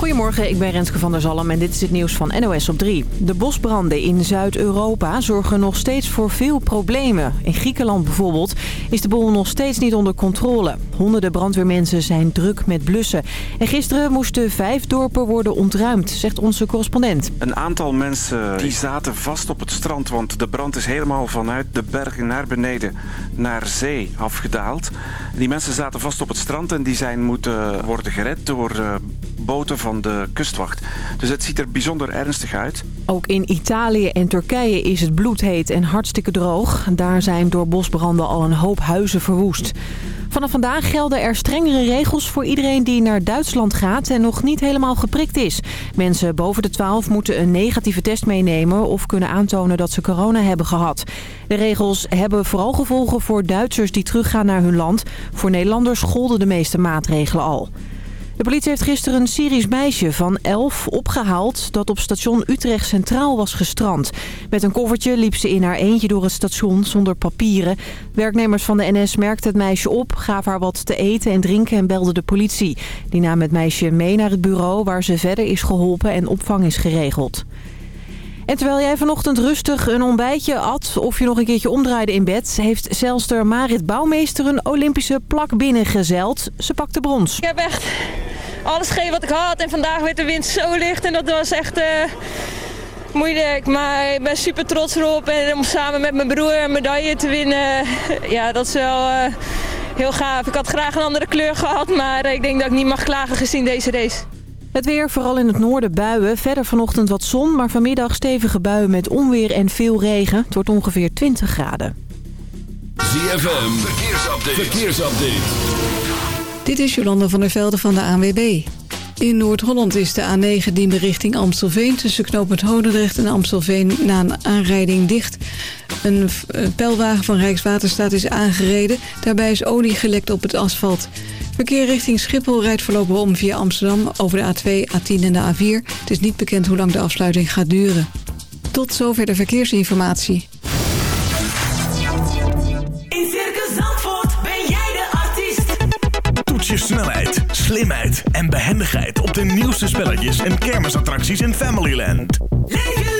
Goedemorgen, ik ben Renske van der Zalm en dit is het nieuws van NOS op 3. De bosbranden in Zuid-Europa zorgen nog steeds voor veel problemen. In Griekenland bijvoorbeeld is de boel nog steeds niet onder controle. Honderden brandweermensen zijn druk met blussen. En gisteren moesten vijf dorpen worden ontruimd, zegt onze correspondent. Een aantal mensen die zaten vast op het strand, want de brand is helemaal vanuit de bergen naar beneden naar zee afgedaald. Die mensen zaten vast op het strand en die zijn moeten worden gered door uh, boten van de kustwacht. Dus het ziet er bijzonder ernstig uit. Ook in Italië en Turkije is het bloedheet en hartstikke droog. Daar zijn door bosbranden al een hoop huizen verwoest. Vanaf vandaag gelden er strengere regels voor iedereen die naar Duitsland gaat en nog niet helemaal geprikt is. Mensen boven de 12 moeten een negatieve test meenemen of kunnen aantonen dat ze corona hebben gehad. De regels hebben vooral gevolgen voor Duitsers die teruggaan naar hun land. Voor Nederlanders golden de meeste maatregelen al. De politie heeft gisteren een Syrisch meisje van 11 opgehaald dat op station Utrecht Centraal was gestrand. Met een koffertje liep ze in haar eentje door het station zonder papieren. Werknemers van de NS merkten het meisje op, gaven haar wat te eten en drinken en belden de politie. Die nam het meisje mee naar het bureau waar ze verder is geholpen en opvang is geregeld. En terwijl jij vanochtend rustig een ontbijtje at of je nog een keertje omdraaide in bed... heeft zelfster Marit Bouwmeester een Olympische plak binnengezeld. Ze pakte brons. Ik heb echt alles gegeven wat ik had en vandaag werd de wind zo licht en dat was echt... Uh moeilijk, maar ik ben super trots erop. En om samen met mijn broer een medaille te winnen, ja, dat is wel uh, heel gaaf. Ik had graag een andere kleur gehad, maar ik denk dat ik niet mag klagen gezien deze race. Het weer, vooral in het noorden buien. Verder vanochtend wat zon, maar vanmiddag stevige buien met onweer en veel regen. Het wordt ongeveer 20 graden. ZFM, verkeersupdate. verkeersupdate. Dit is Jolanda van der Velde van de ANWB. In Noord-Holland is de A9 Diemen richting Amstelveen... tussen knooppunt Hodendrecht en Amstelveen na een aanrijding dicht. Een pijlwagen van Rijkswaterstaat is aangereden. Daarbij is olie gelekt op het asfalt. Verkeer richting Schiphol rijdt voorlopig om via Amsterdam over de A2, A10 en de A4. Het is niet bekend hoe lang de afsluiting gaat duren. Tot zover de verkeersinformatie. In Circus Zandvoort ben jij de artiest. Toets je snelheid, slimheid en behendigheid op de nieuwste spelletjes en kermisattracties in Familyland. Leef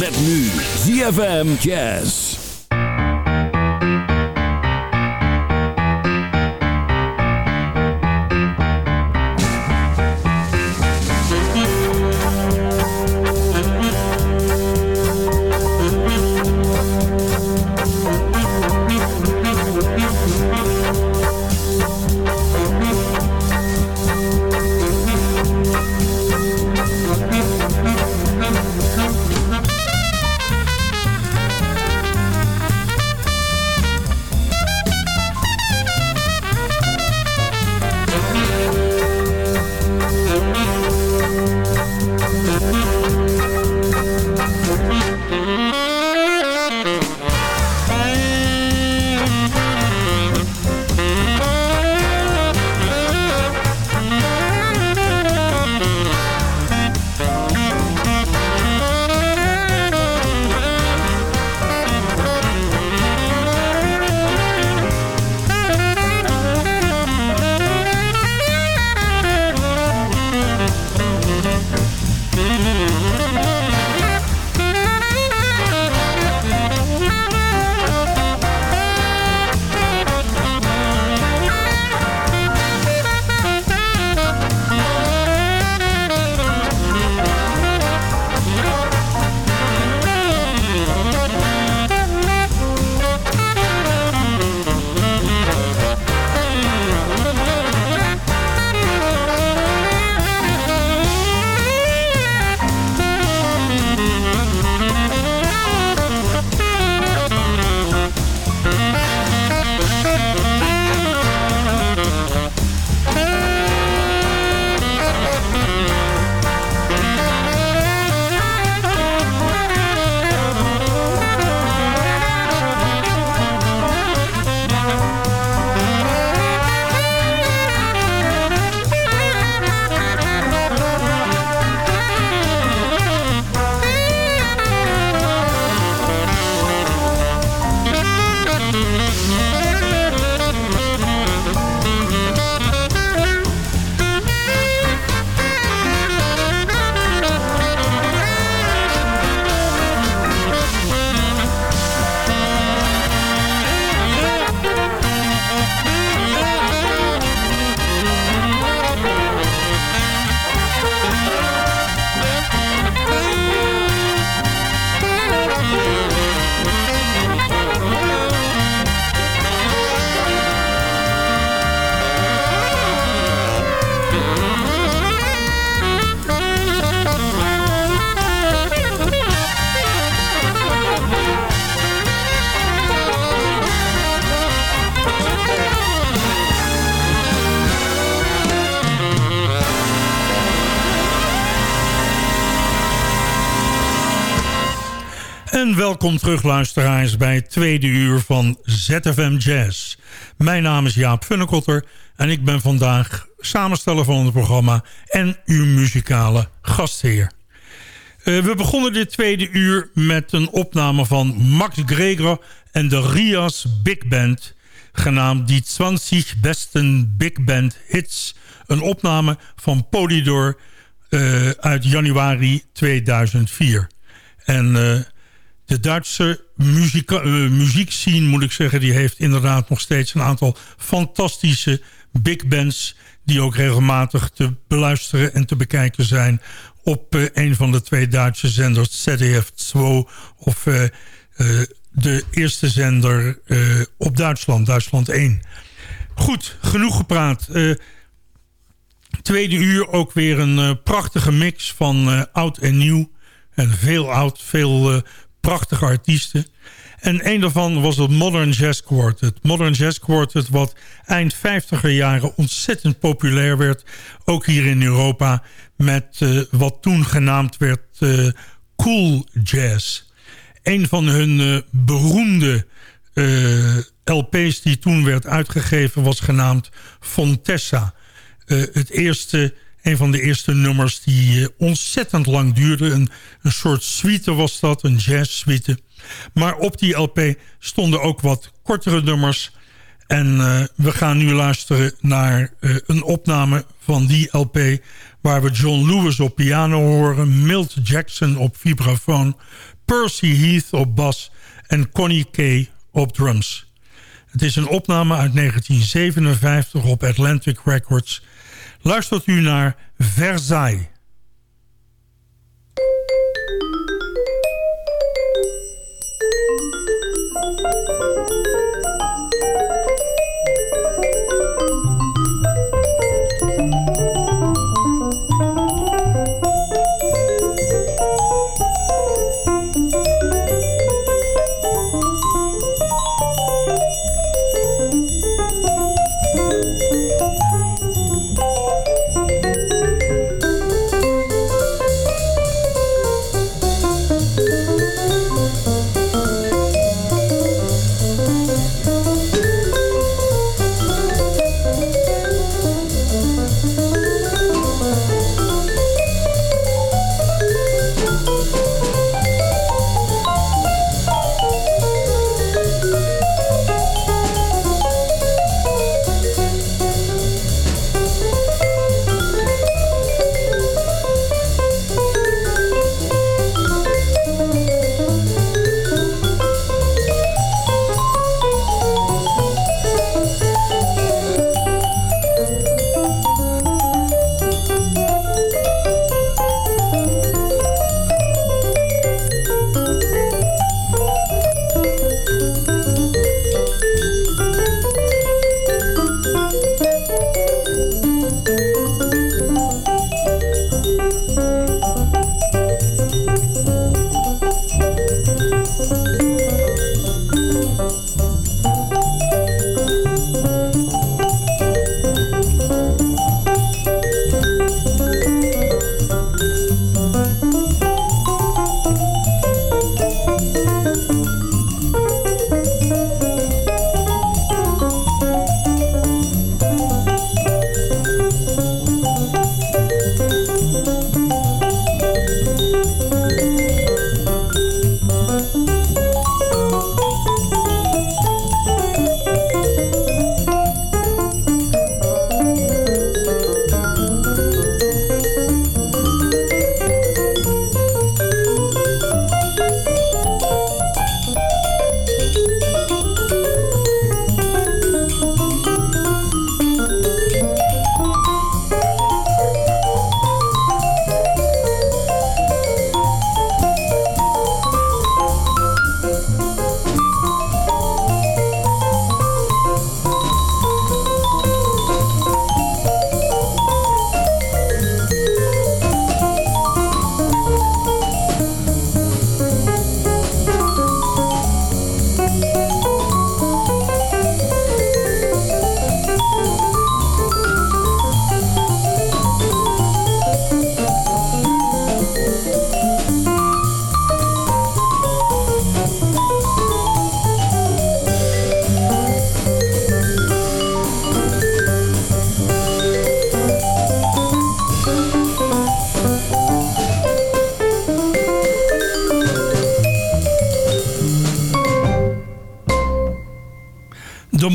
Met nu ZFM Jazz. Welkom terug luisteraars bij het tweede uur van ZFM Jazz. Mijn naam is Jaap Funnekotter en ik ben vandaag samensteller van het programma en uw muzikale gastheer. Uh, we begonnen dit tweede uur met een opname van Max Greger en de Rias Big Band... genaamd Die 20 Besten Big Band Hits. Een opname van Polydor uh, uit januari 2004. En... Uh, de Duitse muziek, uh, muziekscene, moet ik zeggen... die heeft inderdaad nog steeds een aantal fantastische big bands... die ook regelmatig te beluisteren en te bekijken zijn... op uh, een van de twee Duitse zenders, ZDF 2... of uh, de eerste zender op Duitsland, Duitsland 1. Goed, genoeg gepraat. tweede uur ook weer een prachtige mix van oud en nieuw... En veel oud, veel prachtige artiesten. En een daarvan was het Modern Jazz Quartet. Modern Jazz Quartet wat eind 50er jaren ontzettend populair werd. Ook hier in Europa met uh, wat toen genaamd werd uh, Cool Jazz. Een van hun uh, beroemde LP's die toen werd uitgegeven was genaamd Fontessa. het eerste een van de eerste nummers die uh, ontzettend lang duurde. Een, soort suite was dat, een jazz suite. Maar op die LP stonden ook wat kortere nummers. En uh, we gaan nu luisteren naar uh, een opname van die LP... waar we John Lewis op piano horen... Milt Jackson op vibrafoon... Percy Heath op bas en Connie Kay op drums. Het is een opname uit 1957 op Atlantic Records luistert u naar Versailles.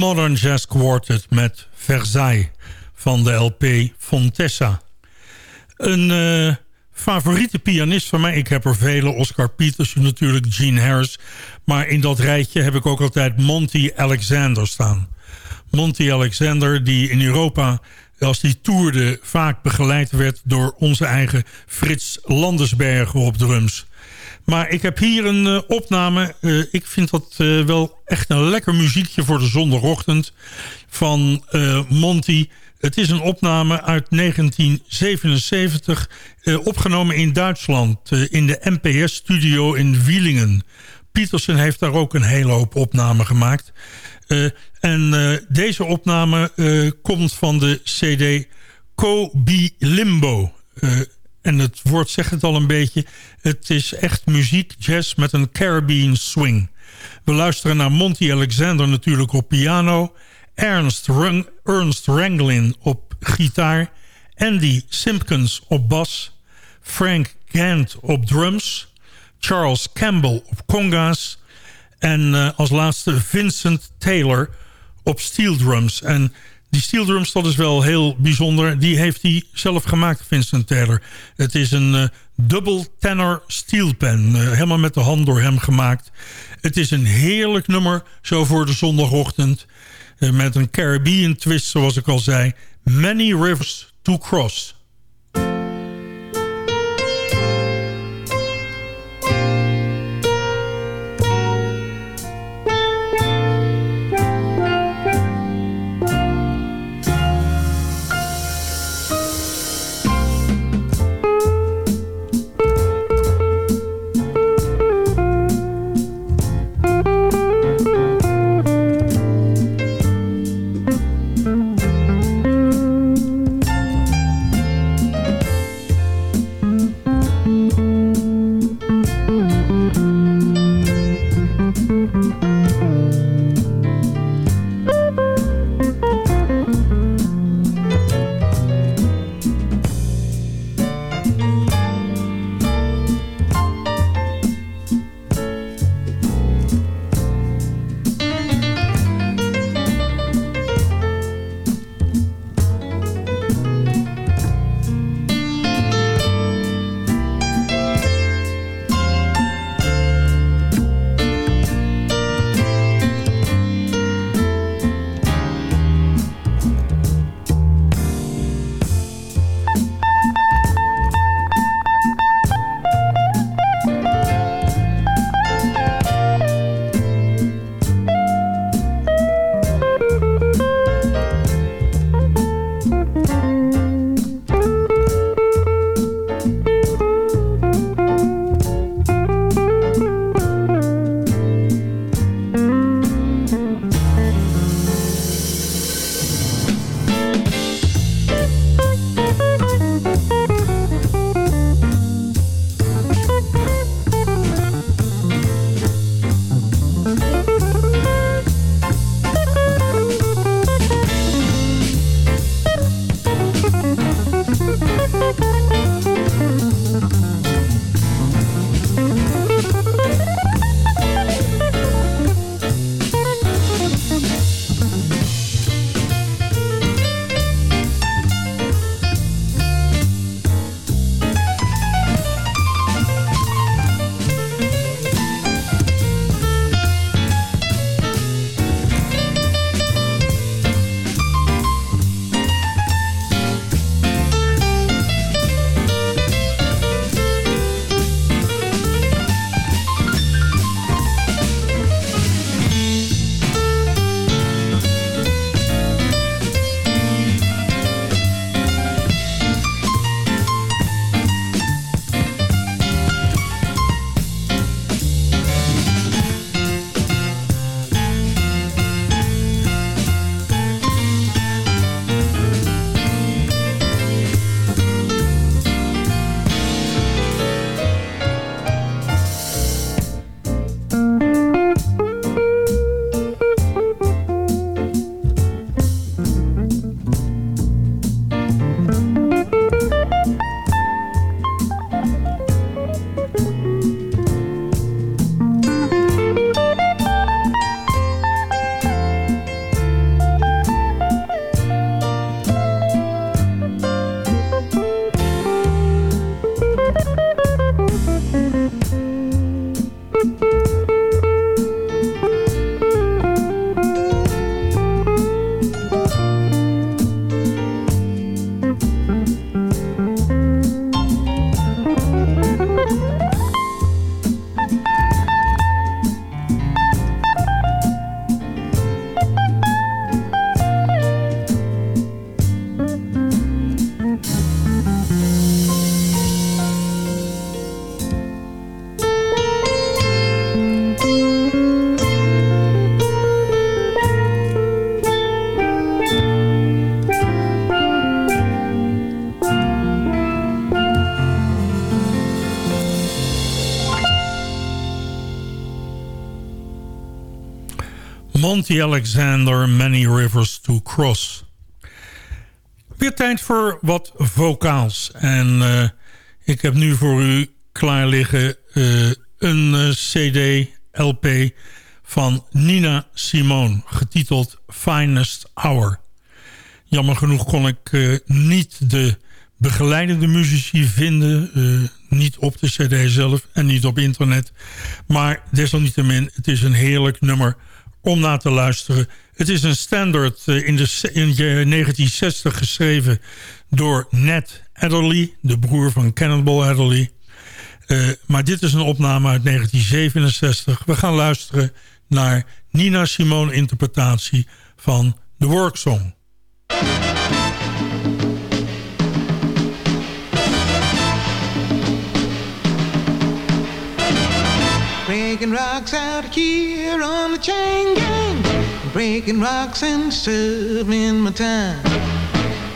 Modern Jazz Quartet met Versailles van de LP Fontessa. Een uh, favoriete pianist van mij, ik heb er vele, Oscar Peterson natuurlijk, Gene Harris. Maar in dat rijtje heb ik ook altijd Monty Alexander staan. Monty Alexander die in Europa als die toerde vaak begeleid werd door onze eigen Frits Landersbergen op drums. Maar ik heb hier een uh, opname. Uh, ik vind dat uh, wel echt een lekker muziekje voor de zondagochtend van Monty. Het is een opname uit 1977, opgenomen in Duitsland, in de NPS-studio in Wielingen. Pietersen heeft daar ook een hele hoop opnamen gemaakt. en deze opname komt van de CD Kobi Limbo. En het woord zegt het al een beetje. Het is echt muziek, jazz met een Caribbean swing. We luisteren naar Monty Alexander natuurlijk op piano. Ernst, Ranglin op gitaar. Andy Simpkins op bas. Frank Gant op drums. Charles Campbell op conga's. En uh, als laatste Vincent Taylor op steel drums. En die steel drums, dat is wel heel bijzonder. Die heeft hij zelf gemaakt, Vincent Taylor. Het is een uh, double tenor steel pen. Uh, helemaal met de hand door hem gemaakt. Het is een heerlijk nummer, zo voor de zondagochtend. Uh, met een Caribbean twist, zoals ik al zei. Many Rivers to Cross. Monty Alexander, Many Rivers to Cross. Weer tijd voor wat vocaals. En uh, ik heb nu voor u klaar liggen uh, een uh, cd, LP van Nina Simone, getiteld Finest Hour. Jammer genoeg kon ik niet de begeleidende muzici vinden. niet op de cd zelf en niet op internet. Maar desalniettemin, het is een heerlijk nummer om naar te luisteren. Het is een standard uh, in, de, in 1960 geschreven door Ned Adderley, de broer van Cannonball Adderley. Uh, maar dit is een opname uit 1967. We gaan luisteren naar Nina Simone interpretatie van The Work Song. Breaking rocks out here on the chain gang. Breaking rocks and serving my time.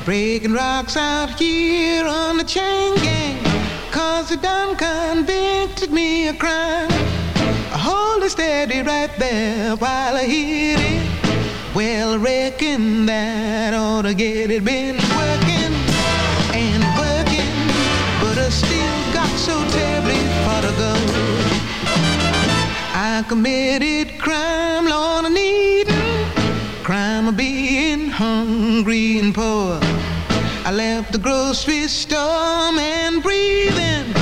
Breaking rocks out here on the chain gang. Cause they done convicted me of crime. Hold it steady right there while I hit it. Well, I reckon that ought to get it. Been committed crime, Lord, I need crime of being hungry and poor. I left the grocery store and breathing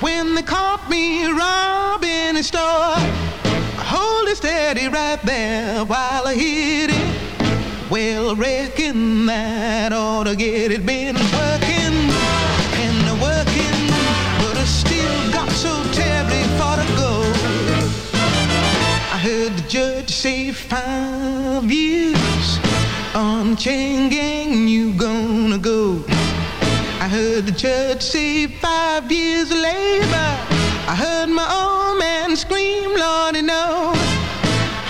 when they caught me robbing a store. Hold it steady right there while I hit it. Well, reckon that ought to get it. Been working say five years on chain gang you gonna go. I heard the judge say five years of labor. I heard my old man scream, Lordy, no.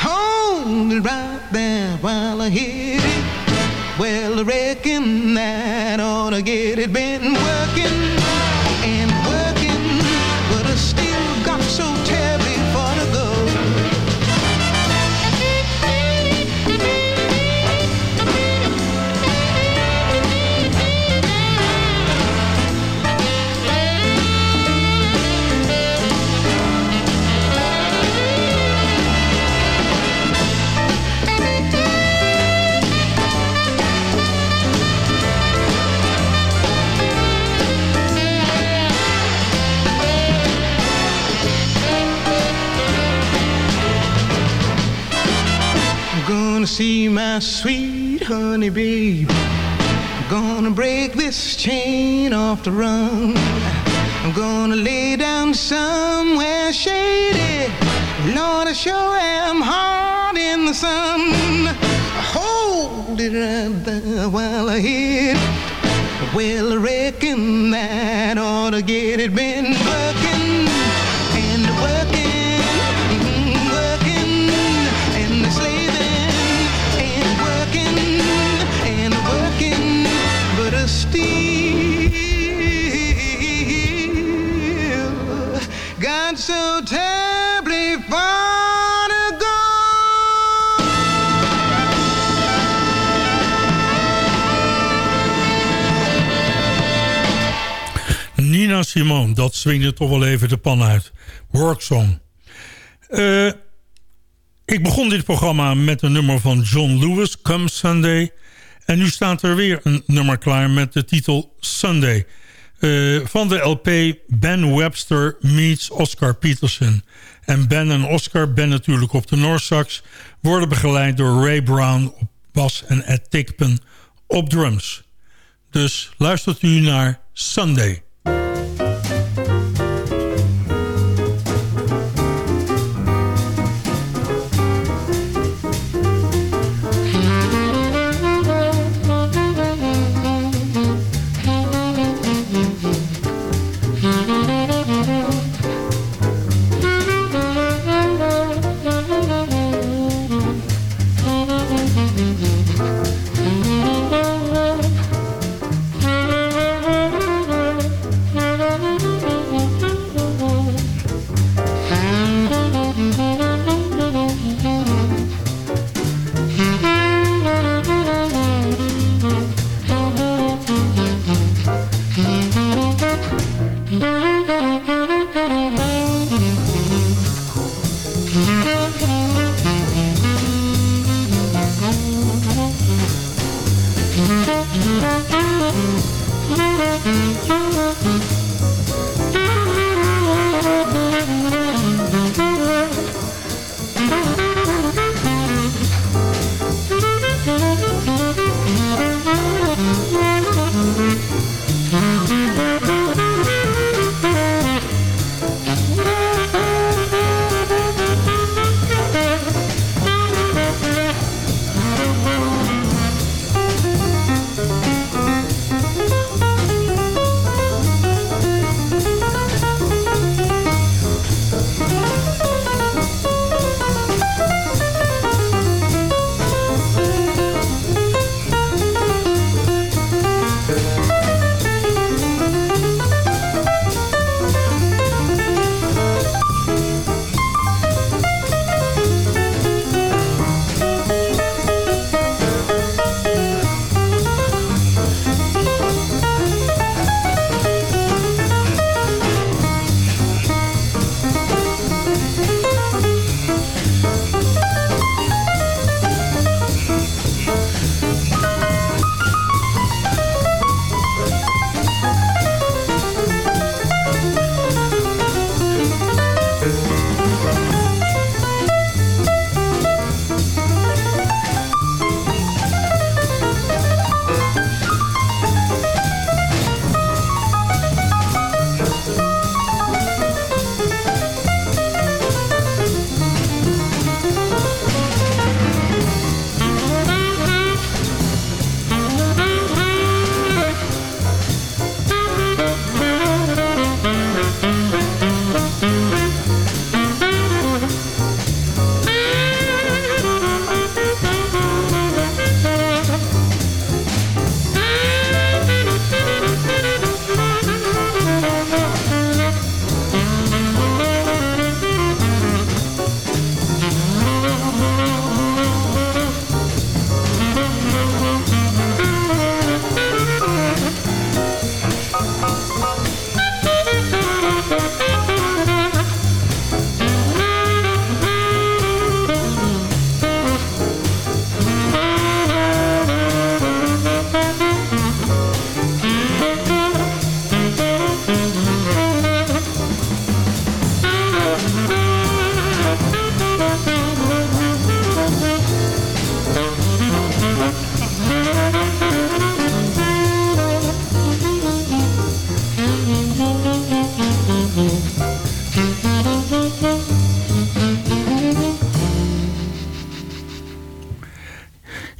Hold it right there while I hit it. Well, I reckon that ought to get it. Been working off run. I'm gonna lay down somewhere shady. Lord, I sure am hard in the sun. Hold it right there while I hit. Well, I reckon that ought to get it. Been working Simone, dat swingde toch wel even de pan uit. Worksong. Eh, ik begon dit programma met een nummer van John Lewis, Come Sunday. En nu staat er weer een nummer klaar met de titel Sunday. Eh, van de LP Ben Webster meets Oscar Peterson. En Ben en Oscar, Ben natuurlijk op de Noorsax... worden begeleid door Ray Brown op bas en Ed Tickpen op drums. Dus luistert u naar Sunday.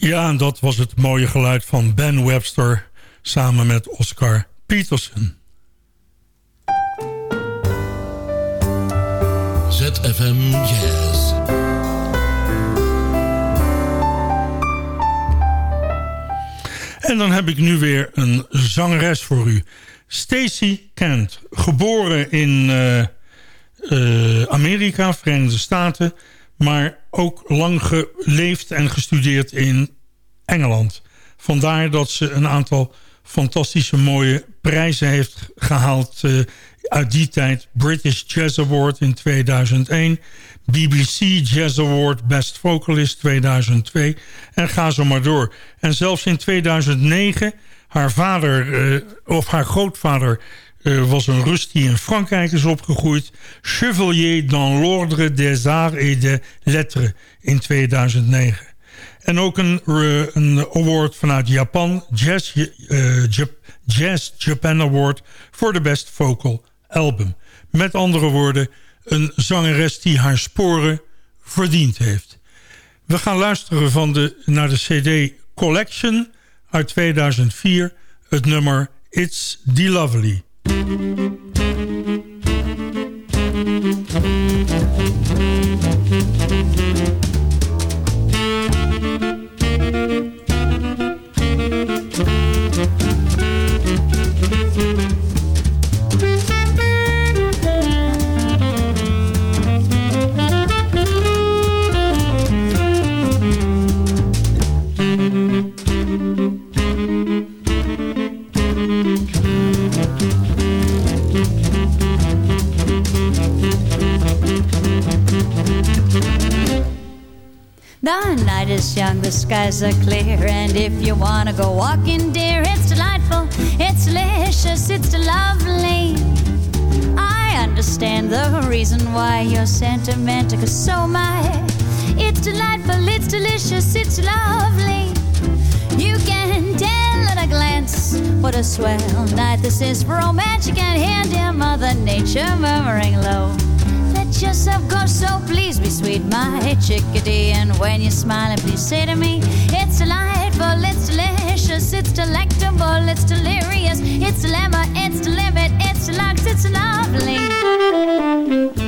Ja, en dat was het mooie geluid van Ben Webster samen met Oscar Peterson. ZFM Jazz. En dan heb ik nu weer een zangeres voor u. Stacey Kent, geboren in eh, eh, Amerika, Verenigde Staten... maar ook lang geleefd en gestudeerd in Engeland. Vandaar dat ze een aantal fantastische mooie prijzen heeft gehaald... eh, uit die tijd. British Jazz Award in 2001... BBC Jazz Award Best Vocalist 2002. En ga zo maar door. En zelfs in 2009, haar vader eh, of haar grootvader was een Rus die in Frankrijk is opgegroeid. Chevalier dans l'Ordre des Arts et des Lettres in 2009. En ook een, eh, een award vanuit Japan, Jazz, eh, Jazz Japan Award... voor de Best Vocal Album. Met andere woorden, een zangeres die haar sporen verdiend heeft. We gaan luisteren van de, naar de cd Collection uit 2004... het nummer It's the Lovely. thank you The night is young, the skies are clear, and if you wanna go walking, dear, it's delightful, it's delicious, it's lovely. I understand the reason why you're sentimental, cause so am I. It's delightful, it's delicious, it's lovely. You can tell at a glance what a swell night this is for romance. You can hear dear Mother Nature murmuring low. Yourself go, so please be sweet, my chickadee. And when you're smiling, please say to me, It's delightful, it's delicious, it's delectable, it's delirious, it's dilemma, it's the limit, it's deluxe, it's lovely.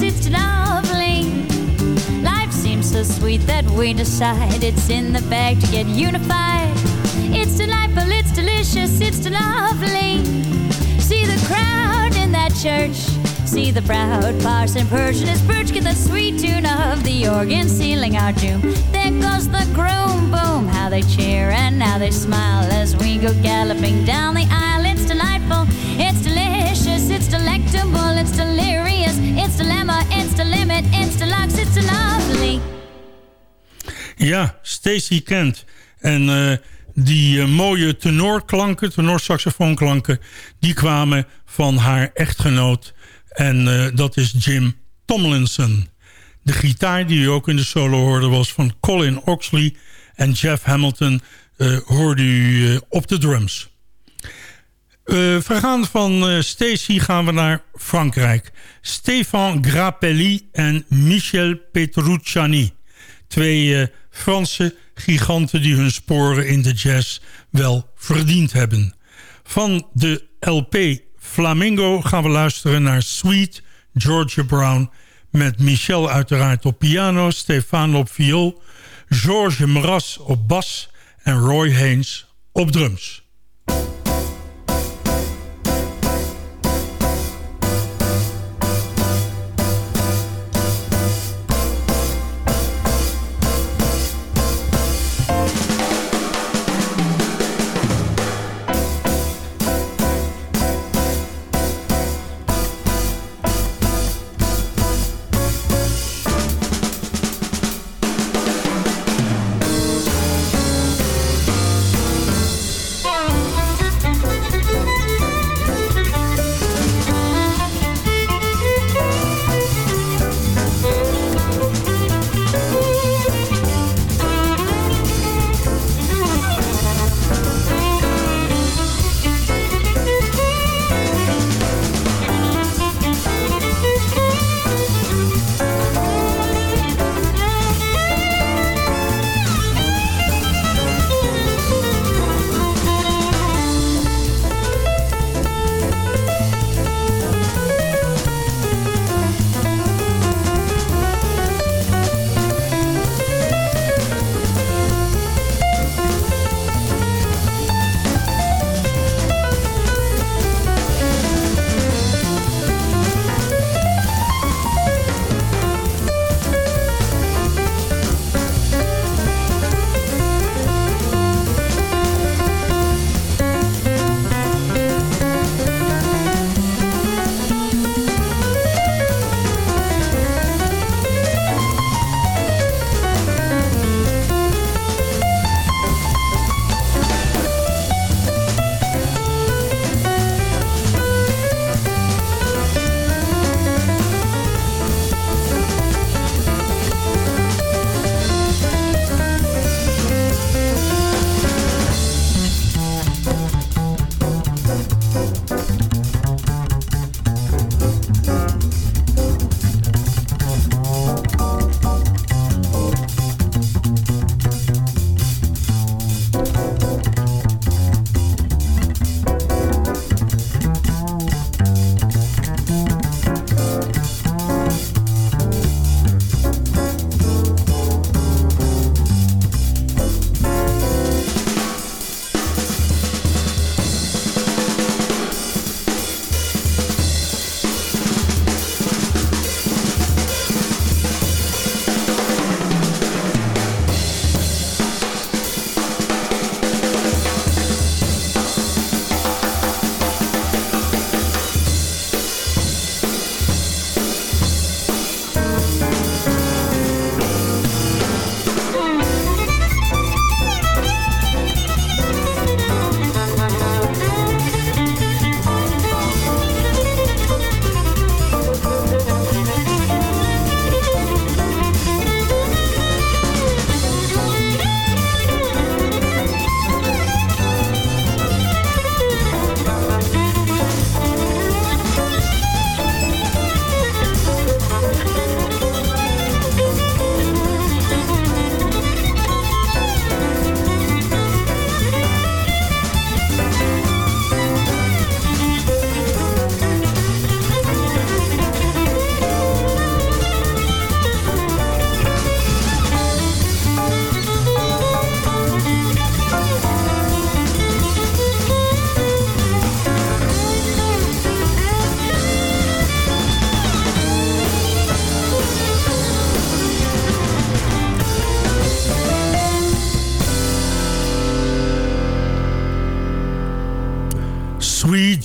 It's lovely. Life seems so sweet that we decide it's in the bag to get unified. It's delightful, it's delicious, it's lovely. See the crowd in that church. See the proud parson Persian his perch. Get the sweet tune of the organ sealing our doom. There goes the groom, boom. How they cheer and how they smile as we go galloping down the aisle. It's delightful, it's delicious, it's delectable, it's delirious, Ja, Stacy Kent. En eh, die eh, mooie tenorklanken, tenorsaxofoonklanken... die kwamen van haar echtgenoot. En eh, dat is Jim Tomlinson. De gitaar die u ook in de solo hoorde was van Colin Oxley. En Jeff Hamilton hoorde u op de drums. Eh, we gaan van eh, Stacy gaan we naar Frankrijk. Stéphane Grappelli en Michel Petrucciani. Twee eh, Franse giganten die hun sporen in de jazz wel verdiend hebben. Van de LP Flamingo gaan we luisteren naar Sweet Georgia Brown... met Michel uiteraard op piano, Stefan op viool... Georges Mraz op bas en Roy Haynes op drums.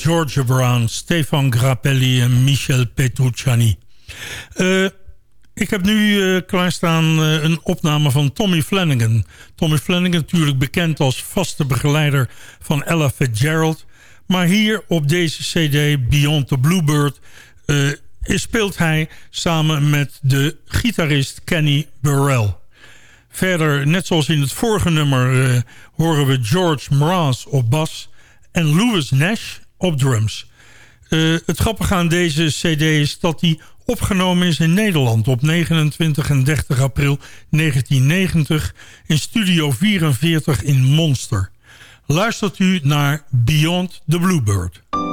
Georgia Brown, Stefan Grappelli en Michel Petrucciani. Eh, ik heb nu uh, klaarstaan uh, een opname van Tommy Flanagan. Tommy Flanagan natuurlijk bekend als vaste begeleider van Ella Fitzgerald. Maar hier op deze cd Beyond the Bluebird speelt hij samen met de gitarist Kenny Burrell. Verder, net zoals in het vorige nummer, horen we George Mraz op bas en Louis Nash op drums. het grappige aan deze cd is dat hij opgenomen is in Nederland op 29 en 30 april 1990 in Studio 44 in Monster. Luistert u naar Beyond the Bluebird.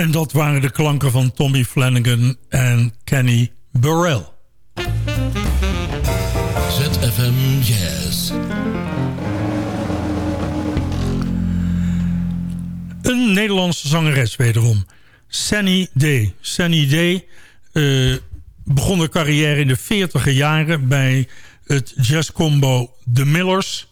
En dat waren de klanken van Tommy Flanagan en Kenny Burrell. ZFM Jazz. Een Nederlandse zangeres wederom. Sunny Day. Sunny Day uh, begon haar carrière in de 40 jaren bij het jazzcombo The Millers.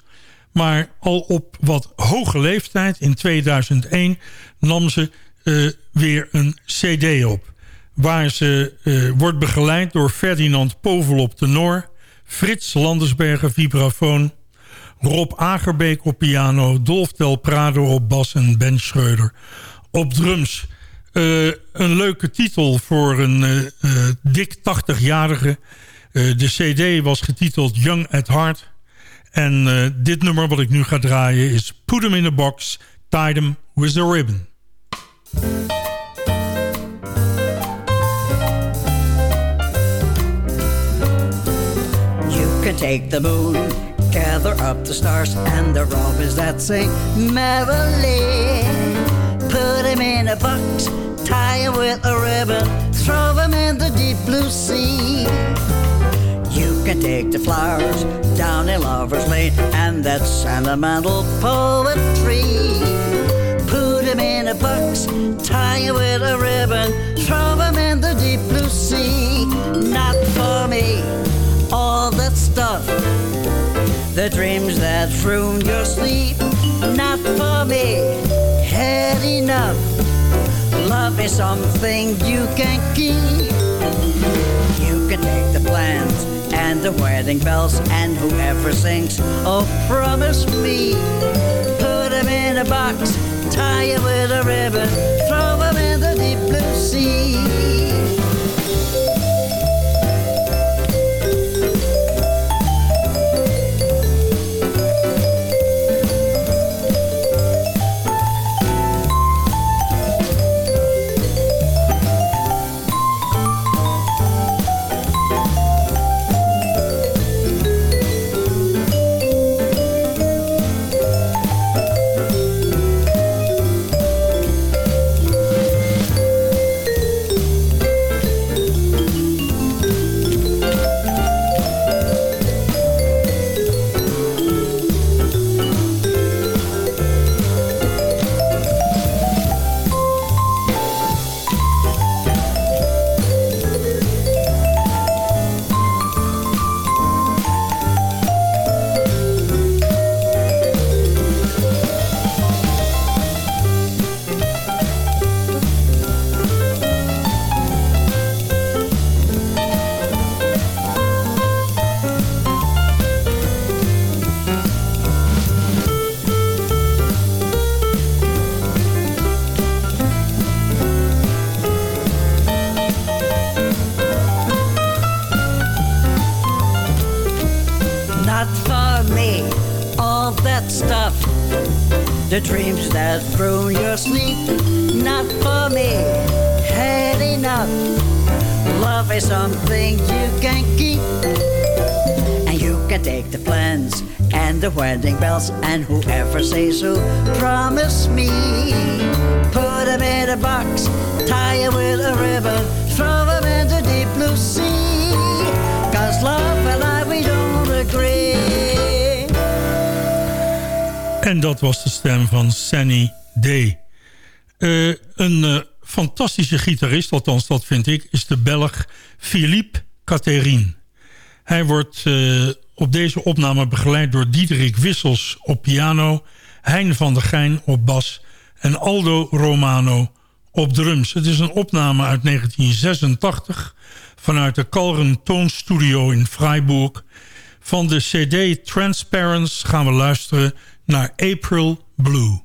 Maar al op wat hoge leeftijd, in 2001, nam ze uh, weer een cd op. Waar ze uh, wordt begeleid door Ferdinand Povel op tenor... Frits Landersberger vibrafoon... Rob Agerbeek op piano... Dolf Del Prado op bas en Ben Schreuder op drums. Uh, een leuke titel voor een dik 80-jarige. de cd was getiteld Young at Heart... En dit nummer wat ik nu ga draaien is Put 'em in a Box, Tie 'em with a Ribbon. Can take the moon, gather up the stars and the robins that sing merrily. Put him in a box, tie him with a ribbon, throw him in the deep blue sea. You can take the flowers down in Lover's Lane and that sentimental poetry. Him in a box, tie him with a ribbon, throw him in the deep blue sea. Not for me all that stuff. The dreams that ruin your sleep, not for me, had enough. Love is something you can keep. You can take the plans and the wedding bells and whoever sings, oh, promise me. Put them in a box, tie it with a ribbon, throw them in the deep blue sea. The wedding bells and whoever says who. Promise me, put them in a box, tie it with a ribbon, throw them in the deep blue sea. Cause love and I, we don't agree. En dat was de stem van Sunny Day. Uh, een uh, fantastische gitarist, althans dat vind ik... is de Belg Philippe Catherine. Hij wordt uh, op deze opname begeleid door Diederik Wissels op piano... Hein van der Geijn op bas en Aldo Romano op drums. Het is een opname uit 1986 vanuit de Kalren Toonstudio in Freiburg. Van de cd Transparence gaan we luisteren naar April Blue.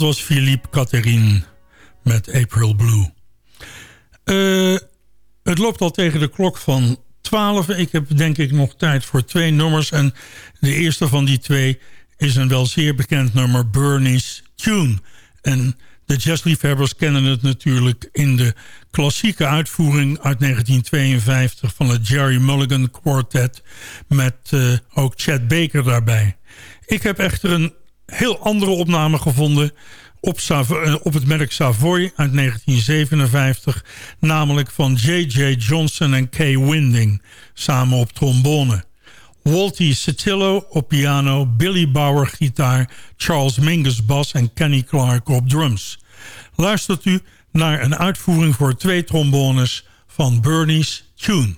Was Philippe Catherine met April Blue. Eh, het loopt al tegen de klok van 12. Ik heb denk ik nog tijd voor twee nummers. En de eerste van die twee is een wel zeer bekend nummer, Bernie's Tune. En de jazzliefhebbers kennen het natuurlijk in de klassieke uitvoering uit 1952 van het Jerry Mulligan Quartet met uh, ook Chad Baker daarbij. Ik heb echter een heel andere opname gevonden op, eh, op het merk Savoy uit 1957, namelijk van J.J. Johnson en Kay Winding, samen op trombone. Walty Satillo op piano, Billy Bauer gitaar, Charles Mingus bas en Kenny Clark op drums. Luistert u naar een uitvoering voor twee trombones van Bernie's Tune.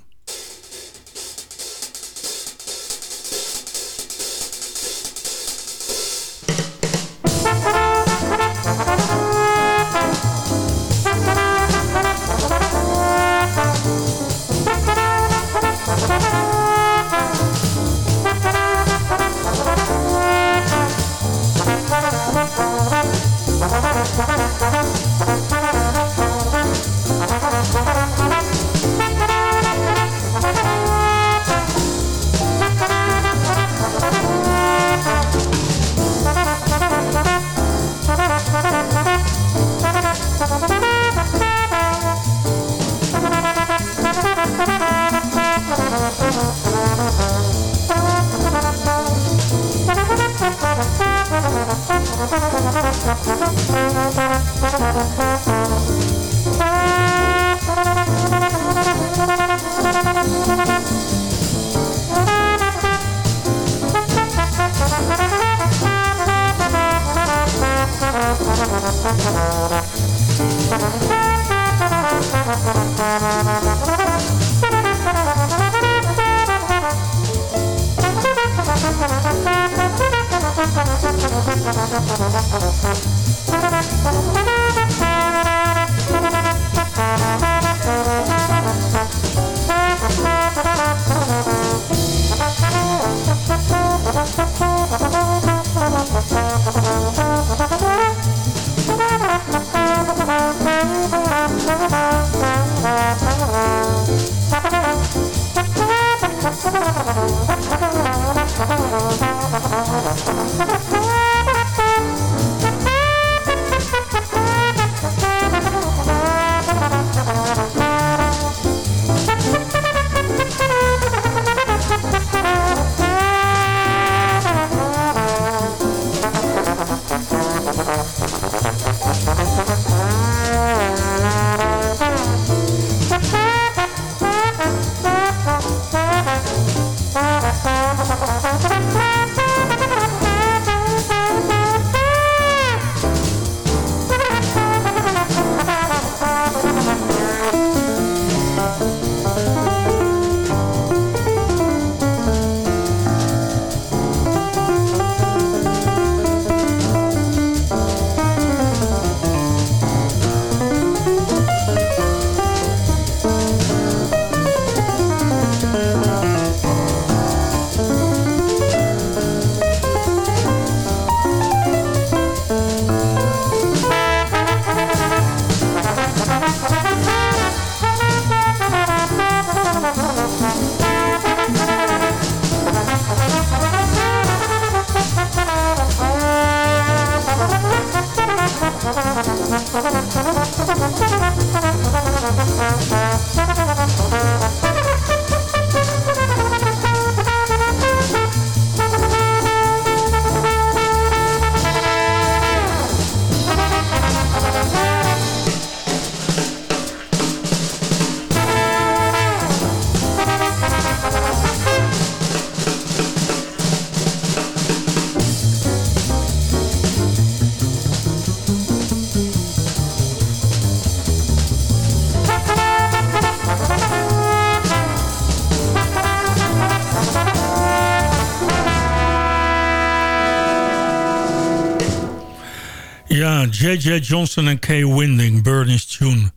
J.J. Johnson en Kay Winding, Bernie's Tune.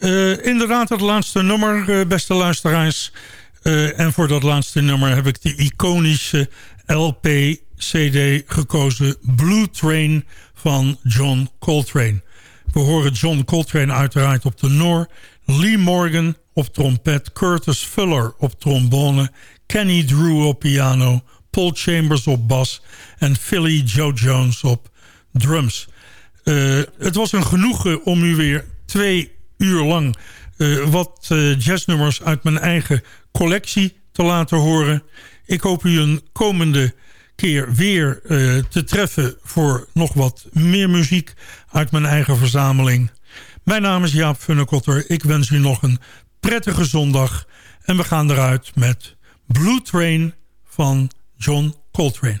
Uh, inderdaad, het laatste nummer, uh, beste luisteraars. Uh, en voor dat laatste nummer heb ik de iconische LP-CD gekozen... Blue Train van John Coltrane. We horen John Coltrane uiteraard op de Noor... Lee Morgan op trompet, Curtis Fuller op trombone... Kenny Drew op piano, Paul Chambers op bas... en Philly Joe Jones op drums. Uh, het was een genoegen om u weer twee uur lang... Uh, wat uh, jazznummers uit mijn eigen collectie te laten horen. Ik hoop u een komende keer weer te treffen voor nog wat meer muziek uit mijn eigen verzameling. Mijn naam is Jaap Funnekotter. Ik wens u nog een prettige zondag. En we gaan eruit met Blue Train van John Coltrane.